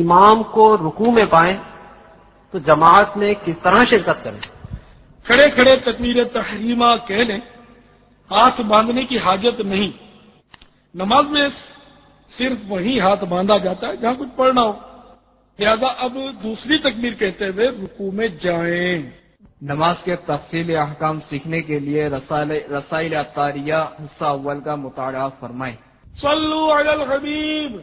امام کو رکوع میں پائیں تو جماعت میں کس طرح شرکت کریں؟ کھڑے کھڑے تکمیر تحریمہ کہہ لیں ہاتھ باندھنے کی حاجت نہیں۔ نماز میں صرف وہی ہاتھ باندھا جاتا ہے جہاں کچھ پڑھنا ہو۔ لہذا اب دوسری تکبیر کہتے ہوئے رکو میں جائیں۔ نماز کے تفصیل احکام سیکھنے کے لیے رسائل اطاریہ حصہ اول کا مطالعہ فرمائیں۔ صلو علی الحبیب۔